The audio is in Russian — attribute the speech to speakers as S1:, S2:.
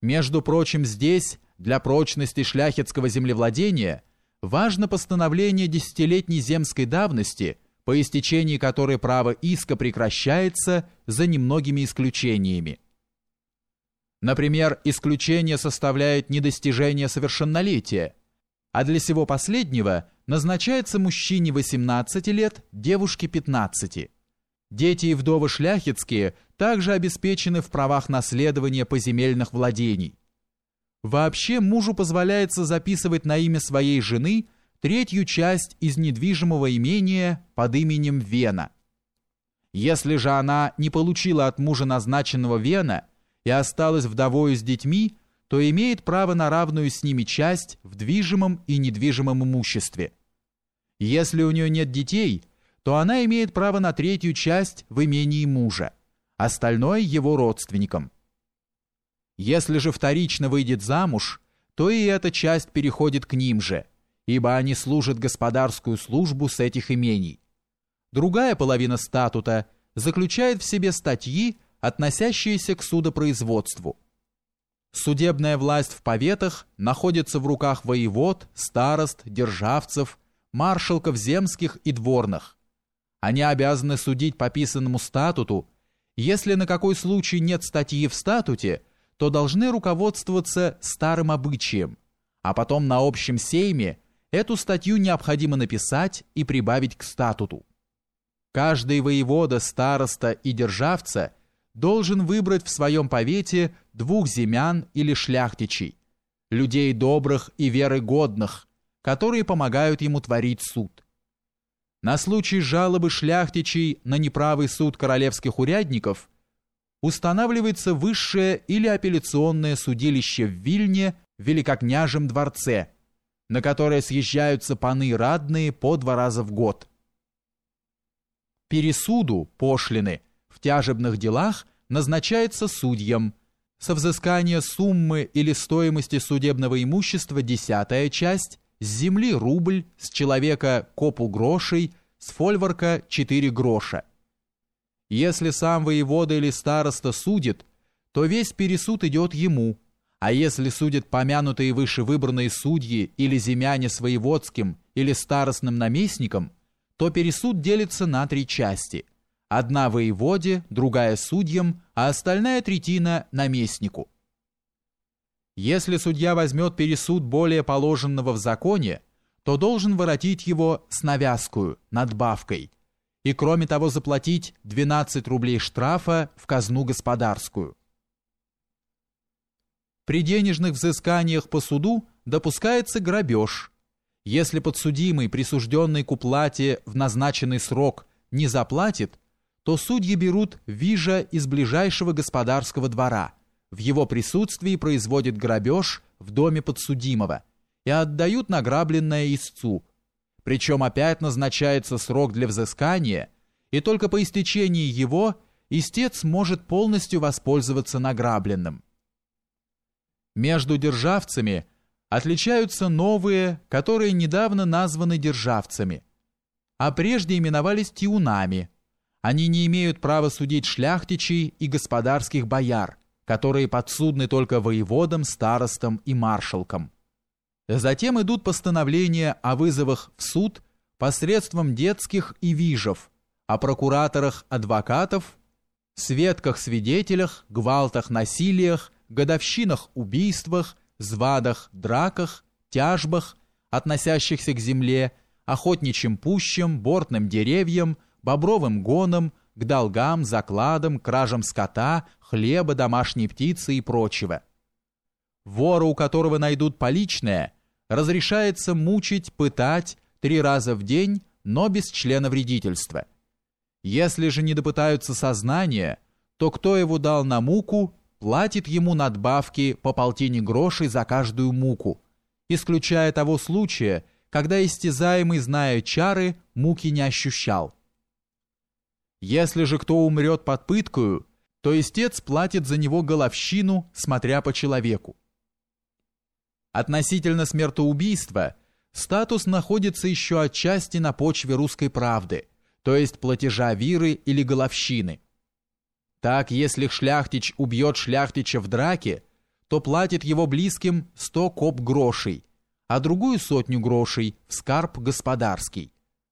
S1: Между прочим, здесь, для прочности шляхетского землевладения, важно постановление десятилетней земской давности, по истечении которой право иска прекращается за немногими исключениями. Например, исключение составляет недостижение совершеннолетия, а для всего последнего назначается мужчине 18 лет, девушке 15. Дети и вдовы шляхетские также обеспечены в правах наследования поземельных владений. Вообще мужу позволяется записывать на имя своей жены третью часть из недвижимого имения под именем Вена. Если же она не получила от мужа назначенного Вена и осталась вдовою с детьми, то имеет право на равную с ними часть в движимом и недвижимом имуществе. Если у нее нет детей – то она имеет право на третью часть в имении мужа, остальное его родственникам. Если же вторично выйдет замуж, то и эта часть переходит к ним же, ибо они служат господарскую службу с этих имений. Другая половина статута заключает в себе статьи, относящиеся к судопроизводству. Судебная власть в поветах находится в руках воевод, старост, державцев, маршалков земских и дворных, они обязаны судить по писанному статуту. Если на какой случай нет статьи в статуте, то должны руководствоваться старым обычаем, а потом на общем сейме эту статью необходимо написать и прибавить к статуту. Каждый воевода, староста и державца должен выбрать в своем повете двух земян или шляхтичей, людей добрых и веры годных, которые помогают ему творить суд. На случай жалобы шляхтичей на неправый суд королевских урядников устанавливается высшее или апелляционное судилище в Вильне в Великокняжем дворце, на которое съезжаются паны радные по два раза в год. Пересуду, пошлины, в тяжебных делах назначается судьям, со взыскания суммы или стоимости судебного имущества десятая часть, с земли рубль, с человека копу грошей, с фольворка четыре гроша. Если сам воевода или староста судит, то весь пересуд идет ему, а если судят помянутые выше выбранные судьи или земяне с воеводским или старостным наместником, то пересуд делится на три части. Одна воеводе, другая судьям, а остальная третина наместнику. Если судья возьмет пересуд более положенного в законе, то должен воротить его с навязкую, надбавкой, и кроме того заплатить 12 рублей штрафа в казну господарскую. При денежных взысканиях по суду допускается грабеж. Если подсудимый, присужденный к уплате в назначенный срок, не заплатит, то судьи берут вижа из ближайшего господарского двора – в его присутствии производит грабеж в доме подсудимого и отдают награбленное истцу. Причем опять назначается срок для взыскания, и только по истечении его истец может полностью воспользоваться награбленным. Между державцами отличаются новые, которые недавно названы державцами, а прежде именовались тиунами. Они не имеют права судить шляхтичей и господарских бояр, которые подсудны только воеводам, старостам и маршалкам. Затем идут постановления о вызовах в суд посредством детских и вижев, о прокураторах, адвокатов, сведках-свидетелях, гвалтах, насилиях, годовщинах, убийствах, звадах, драках, тяжбах, относящихся к земле, охотничьим пущам, бортным деревьям, бобровым гонам, к долгам, закладам, кражам скота, хлеба, домашней птицы и прочего. Вора, у которого найдут поличное, разрешается мучить, пытать три раза в день, но без члена вредительства. Если же не допытаются сознания, то кто его дал на муку, платит ему надбавки по полтине грошей за каждую муку, исключая того случая, когда истязаемый, зная чары, муки не ощущал. Если же кто умрет под пыткою, то истец платит за него головщину, смотря по человеку. Относительно смертоубийства статус находится еще отчасти на почве русской правды, то есть платежа виры или головщины. Так, если шляхтич убьет шляхтича в драке, то платит его близким сто коп грошей, а другую сотню грошей в скарб господарский,